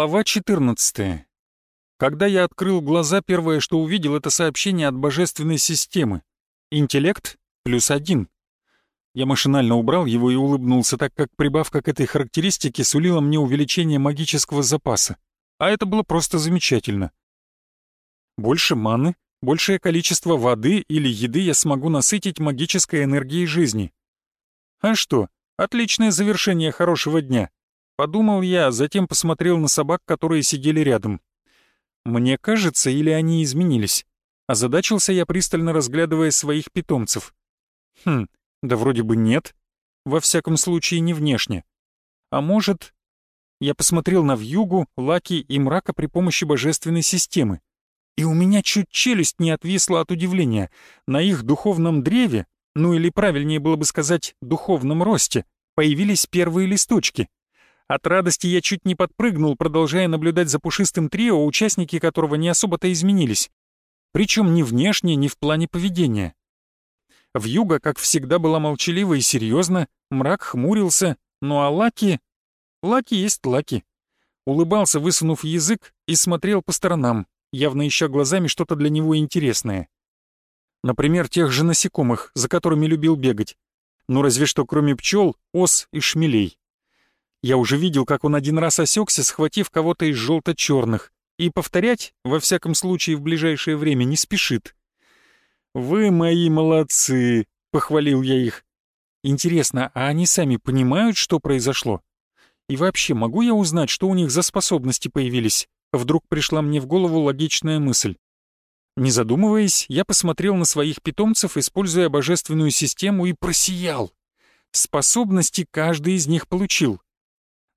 Глава 14. Когда я открыл глаза, первое, что увидел, это сообщение от божественной системы. Интеллект плюс один. Я машинально убрал его и улыбнулся, так как прибавка к этой характеристике сулила мне увеличение магического запаса. А это было просто замечательно. Больше маны, большее количество воды или еды я смогу насытить магической энергией жизни. А что, отличное завершение хорошего дня. Подумал я, затем посмотрел на собак, которые сидели рядом. Мне кажется, или они изменились? Озадачился я, пристально разглядывая своих питомцев. Хм, да вроде бы нет. Во всяком случае, не внешне. А может... Я посмотрел на Вьюгу, Лаки и Мрака при помощи божественной системы. И у меня чуть челюсть не отвисла от удивления. На их духовном древе, ну или правильнее было бы сказать, духовном росте, появились первые листочки — от радости я чуть не подпрыгнул, продолжая наблюдать за пушистым трио, участники которого не особо-то изменились. Причем ни внешне, ни в плане поведения. Вьюга, как всегда, была молчалива и серьезна, мрак хмурился, ну а Лаки... Лаки есть Лаки. Улыбался, высунув язык, и смотрел по сторонам, явно ища глазами что-то для него интересное. Например, тех же насекомых, за которыми любил бегать. Ну разве что кроме пчел, ос и шмелей. Я уже видел, как он один раз осекся, схватив кого-то из желто-черных, и повторять, во всяком случае, в ближайшее время не спешит. «Вы мои молодцы!» — похвалил я их. «Интересно, а они сами понимают, что произошло? И вообще, могу я узнать, что у них за способности появились?» Вдруг пришла мне в голову логичная мысль. Не задумываясь, я посмотрел на своих питомцев, используя божественную систему, и просиял. Способности каждый из них получил.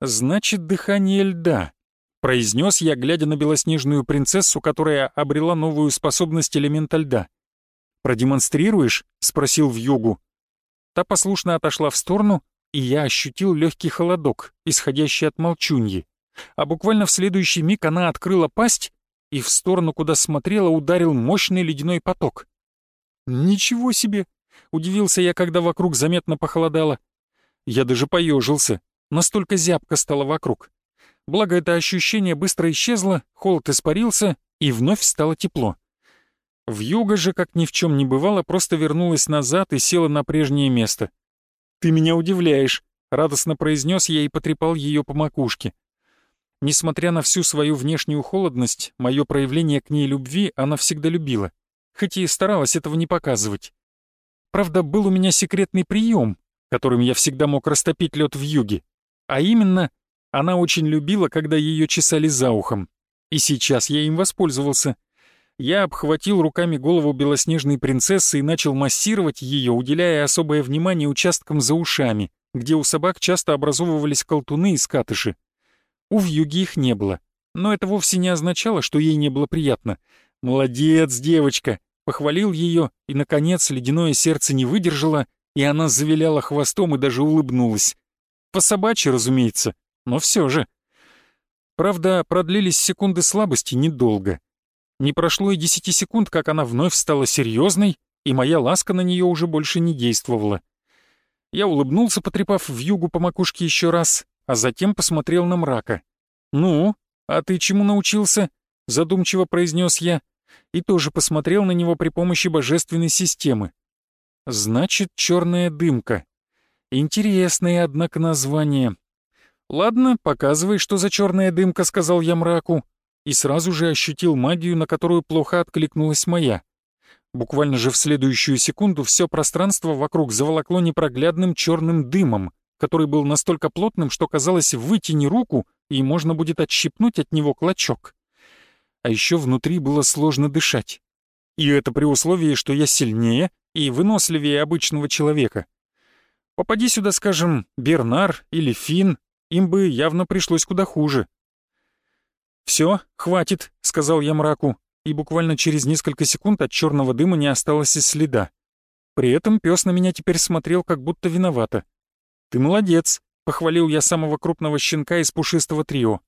«Значит, дыхание льда», — произнес я, глядя на белоснежную принцессу, которая обрела новую способность элемента льда. «Продемонстрируешь?» — спросил Вьюгу. Та послушно отошла в сторону, и я ощутил легкий холодок, исходящий от молчуньи. А буквально в следующий миг она открыла пасть, и в сторону, куда смотрела, ударил мощный ледяной поток. «Ничего себе!» — удивился я, когда вокруг заметно похолодало. Я даже поежился, Настолько зябко стало вокруг. Благо это ощущение быстро исчезло, холод испарился, и вновь стало тепло. Вьюга же, как ни в чем не бывало, просто вернулась назад и села на прежнее место. «Ты меня удивляешь», — радостно произнес я и потрепал ее по макушке. Несмотря на всю свою внешнюю холодность, мое проявление к ней любви она всегда любила, хоть и старалась этого не показывать. Правда, был у меня секретный прием, которым я всегда мог растопить лед в юге. А именно, она очень любила, когда ее чесали за ухом. И сейчас я им воспользовался. Я обхватил руками голову белоснежной принцессы и начал массировать ее, уделяя особое внимание участкам за ушами, где у собак часто образовывались колтуны и скатыши. У вьюги их не было, но это вовсе не означало, что ей не было приятно. «Молодец, девочка!» Похвалил ее, и, наконец, ледяное сердце не выдержало, и она завиляла хвостом и даже улыбнулась. По собачьи, разумеется, но все же. Правда, продлились секунды слабости недолго. Не прошло и десяти секунд, как она вновь стала серьезной, и моя ласка на нее уже больше не действовала. Я улыбнулся, потрепав в югу по макушке еще раз, а затем посмотрел на мрака. «Ну, а ты чему научился?» — задумчиво произнес я, и тоже посмотрел на него при помощи божественной системы. «Значит, черная дымка. Интересное, однако, название. «Ладно, показывай, что за черная дымка», — сказал я мраку, и сразу же ощутил магию, на которую плохо откликнулась моя. Буквально же в следующую секунду все пространство вокруг заволокло непроглядным черным дымом, который был настолько плотным, что казалось, вытяни руку, и можно будет отщипнуть от него клочок. А еще внутри было сложно дышать. И это при условии, что я сильнее и выносливее обычного человека. Попади сюда, скажем, Бернар или Фин, им бы явно пришлось куда хуже. «Все, хватит», — сказал я мраку, и буквально через несколько секунд от черного дыма не осталось и следа. При этом пес на меня теперь смотрел как будто виновато. «Ты молодец», — похвалил я самого крупного щенка из пушистого трио.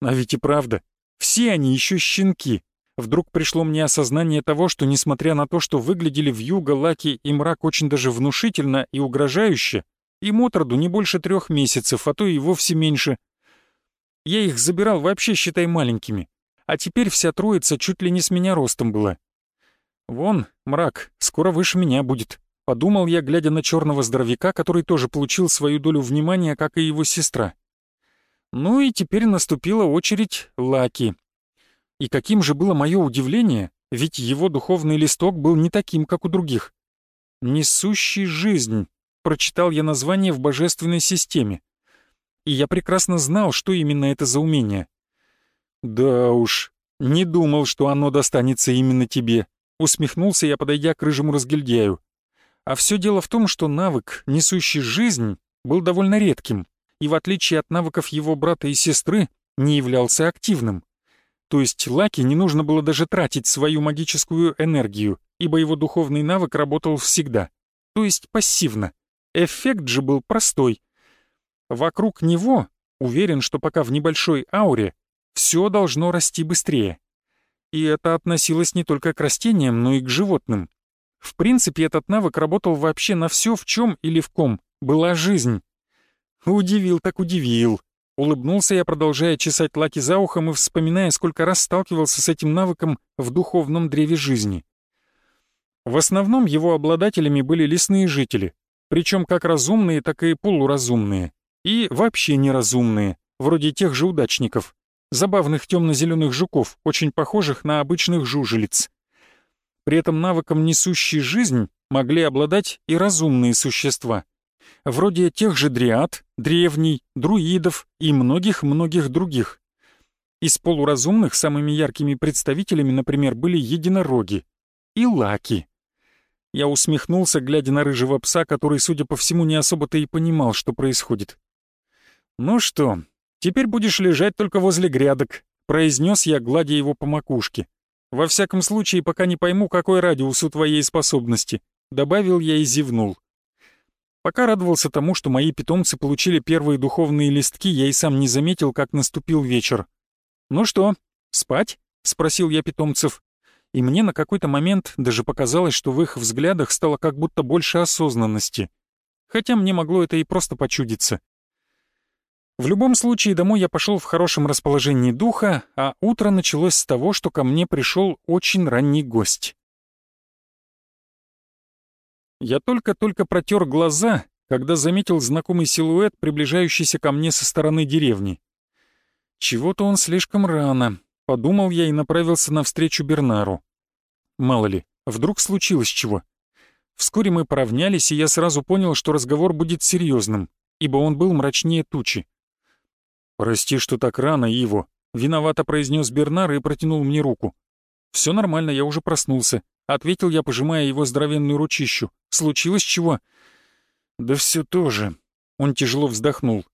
А ведь и правда, все они еще щенки. Вдруг пришло мне осознание того, что несмотря на то, что выглядели вьюга, лаки и мрак очень даже внушительно и угрожающе, им отроду не больше трех месяцев, а то и вовсе меньше. Я их забирал вообще, считай, маленькими. А теперь вся троица чуть ли не с меня ростом была. Вон, мрак, скоро выше меня будет. Подумал я, глядя на черного здоровяка, который тоже получил свою долю внимания, как и его сестра. Ну и теперь наступила очередь Лаки. И каким же было мое удивление, ведь его духовный листок был не таким, как у других. «Несущий жизнь», — прочитал я название в божественной системе. И я прекрасно знал, что именно это за умение. «Да уж, не думал, что оно достанется именно тебе», — усмехнулся я, подойдя к рыжему разгильдяю. А все дело в том, что навык, несущий жизнь, был довольно редким, и в отличие от навыков его брата и сестры, не являлся активным. То есть Лаки не нужно было даже тратить свою магическую энергию, ибо его духовный навык работал всегда, то есть пассивно. Эффект же был простой. Вокруг него, уверен, что пока в небольшой ауре, все должно расти быстрее. И это относилось не только к растениям, но и к животным. В принципе, этот навык работал вообще на все, в чем или в ком была жизнь. Удивил так удивил. Улыбнулся я, продолжая чесать Лаки за ухом и вспоминая, сколько раз сталкивался с этим навыком в духовном древе жизни. В основном его обладателями были лесные жители, причем как разумные, так и полуразумные, и вообще неразумные, вроде тех же удачников забавных темно-зеленых жуков, очень похожих на обычных жужелиц. При этом навыком несущей жизнь могли обладать и разумные существа, вроде тех же дриад, древней, друидов и многих-многих других. Из полуразумных самыми яркими представителями, например, были единороги и лаки. Я усмехнулся, глядя на рыжего пса, который, судя по всему, не особо-то и понимал, что происходит. «Ну что, «Теперь будешь лежать только возле грядок», — произнес я, гладя его по макушке. «Во всяком случае, пока не пойму, какой радиус у твоей способности», — добавил я и зевнул. Пока радовался тому, что мои питомцы получили первые духовные листки, я и сам не заметил, как наступил вечер. «Ну что, спать?» — спросил я питомцев. И мне на какой-то момент даже показалось, что в их взглядах стало как будто больше осознанности. Хотя мне могло это и просто почудиться. В любом случае, домой я пошел в хорошем расположении духа, а утро началось с того, что ко мне пришел очень ранний гость. Я только-только протер глаза, когда заметил знакомый силуэт, приближающийся ко мне со стороны деревни. Чего-то он слишком рано, подумал я и направился навстречу Бернару. Мало ли, вдруг случилось чего. Вскоре мы поравнялись, и я сразу понял, что разговор будет серьезным, ибо он был мрачнее тучи. «Прости, что так рано, Иво», — виновато произнес Бернар и протянул мне руку. «Все нормально, я уже проснулся», — ответил я, пожимая его здоровенную ручищу. «Случилось чего?» «Да все тоже». Он тяжело вздохнул.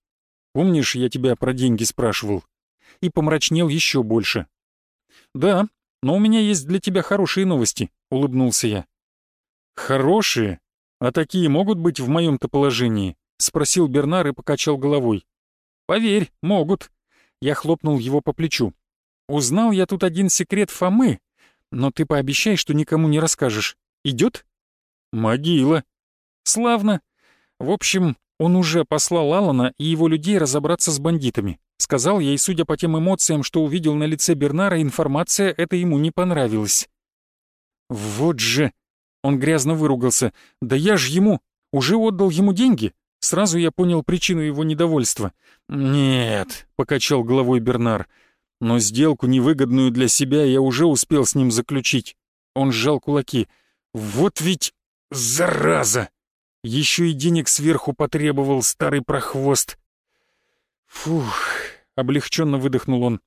«Помнишь, я тебя про деньги спрашивал?» И помрачнел еще больше. «Да, но у меня есть для тебя хорошие новости», — улыбнулся я. «Хорошие? А такие могут быть в моем-то положении?» — спросил Бернар и покачал головой. «Поверь, могут». Я хлопнул его по плечу. «Узнал я тут один секрет Фомы, но ты пообещай, что никому не расскажешь. Идет?» «Могила». «Славно. В общем, он уже послал Алана и его людей разобраться с бандитами. Сказал и судя по тем эмоциям, что увидел на лице Бернара, информация эта ему не понравилась. «Вот же!» Он грязно выругался. «Да я ж ему... Уже отдал ему деньги? Сразу я понял причину его недовольства. «Нет», — покачал головой Бернар, — «но сделку невыгодную для себя я уже успел с ним заключить». Он сжал кулаки. «Вот ведь зараза! Еще и денег сверху потребовал старый прохвост». «Фух», — облегченно выдохнул он.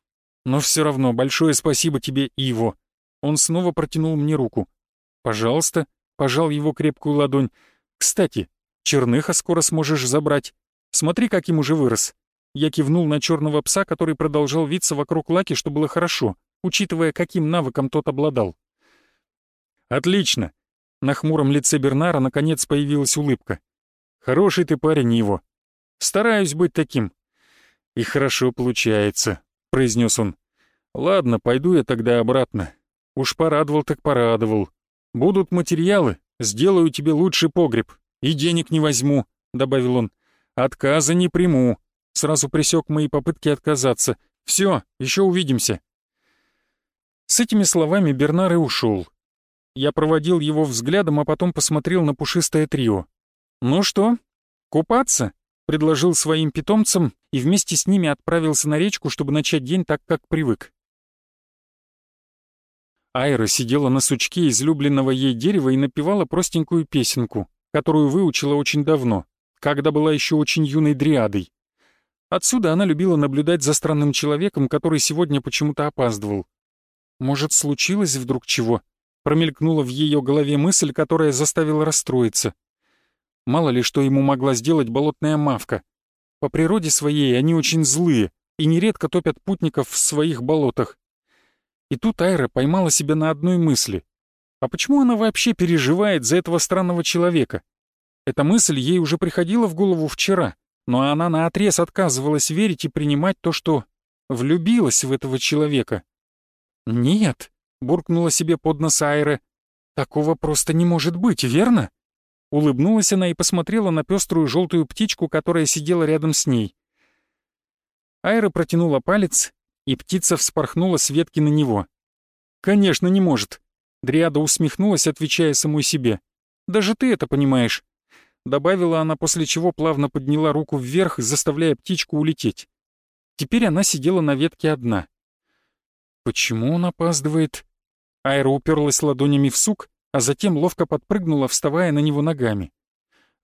«Но все равно большое спасибо тебе, Иво». Он снова протянул мне руку. «Пожалуйста», — пожал его крепкую ладонь. «Кстати, Черныха скоро сможешь забрать. Смотри, как ему уже вырос». Я кивнул на черного пса, который продолжал виться вокруг Лаки, что было хорошо, учитывая, каким навыком тот обладал. «Отлично!» На хмуром лице Бернара наконец появилась улыбка. «Хороший ты парень, его. Стараюсь быть таким». «И хорошо получается», — произнес он. «Ладно, пойду я тогда обратно. Уж порадовал так порадовал. Будут материалы, сделаю тебе лучший погреб. «И денег не возьму», — добавил он. «Отказа не приму. Сразу пресек мои попытки отказаться. Все, еще увидимся. С этими словами Бернар и ушел. Я проводил его взглядом, а потом посмотрел на пушистое трио. «Ну что, купаться?» — предложил своим питомцам и вместе с ними отправился на речку, чтобы начать день так, как привык. Айра сидела на сучке излюбленного ей дерева и напевала простенькую песенку, которую выучила очень давно, когда была еще очень юной дриадой. Отсюда она любила наблюдать за странным человеком, который сегодня почему-то опаздывал. Может, случилось вдруг чего? Промелькнула в ее голове мысль, которая заставила расстроиться. Мало ли, что ему могла сделать болотная мавка. По природе своей они очень злые и нередко топят путников в своих болотах. И тут Айра поймала себя на одной мысли. А почему она вообще переживает за этого странного человека? Эта мысль ей уже приходила в голову вчера, но она наотрез отказывалась верить и принимать то, что влюбилась в этого человека. «Нет», — буркнула себе под нос Айра, — «такого просто не может быть, верно?» Улыбнулась она и посмотрела на пеструю желтую птичку, которая сидела рядом с ней. Айра протянула палец, и птица вспорхнула с ветки на него. «Конечно, не может», — Дриада усмехнулась, отвечая самой себе. «Даже ты это понимаешь», — добавила она, после чего плавно подняла руку вверх, заставляя птичку улететь. Теперь она сидела на ветке одна. Почему он опаздывает? Айра уперлась ладонями в сук, а затем ловко подпрыгнула, вставая на него ногами.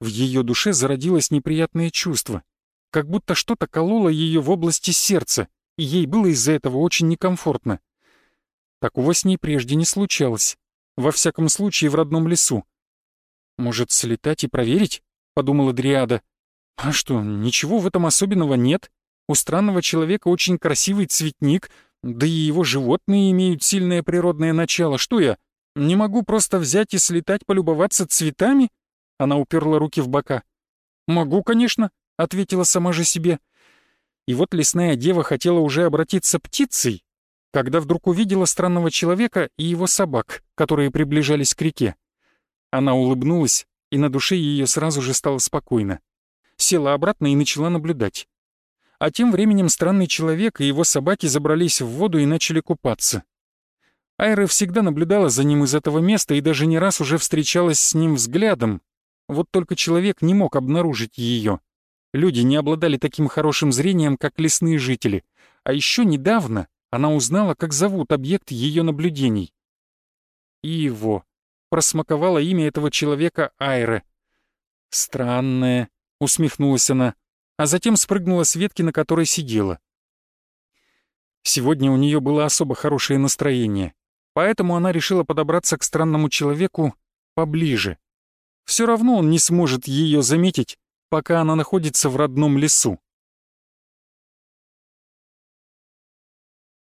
В ее душе зародилось неприятное чувство, как будто что-то кололо ее в области сердца, и ей было из-за этого очень некомфортно. Такого с ней прежде не случалось, во всяком случае в родном лесу. «Может, слетать и проверить?» — подумала Дриада. «А что, ничего в этом особенного нет? У странного человека очень красивый цветник, да и его животные имеют сильное природное начало. Что я, не могу просто взять и слетать полюбоваться цветами?» Она уперла руки в бока. «Могу, конечно», — ответила сама же себе. И вот лесная дева хотела уже обратиться птицей, когда вдруг увидела странного человека и его собак, которые приближались к реке. Она улыбнулась, и на душе ее сразу же стало спокойно. Села обратно и начала наблюдать. А тем временем странный человек и его собаки забрались в воду и начали купаться. Айра всегда наблюдала за ним из этого места и даже не раз уже встречалась с ним взглядом. Вот только человек не мог обнаружить ее. Люди не обладали таким хорошим зрением, как лесные жители. А еще недавно она узнала, как зовут объект ее наблюдений. Иво. Просмаковала имя этого человека Айры. «Странное», — усмехнулась она а затем спрыгнула с ветки, на которой сидела. Сегодня у нее было особо хорошее настроение, поэтому она решила подобраться к странному человеку поближе. Все равно он не сможет ее заметить, пока она находится в родном лесу.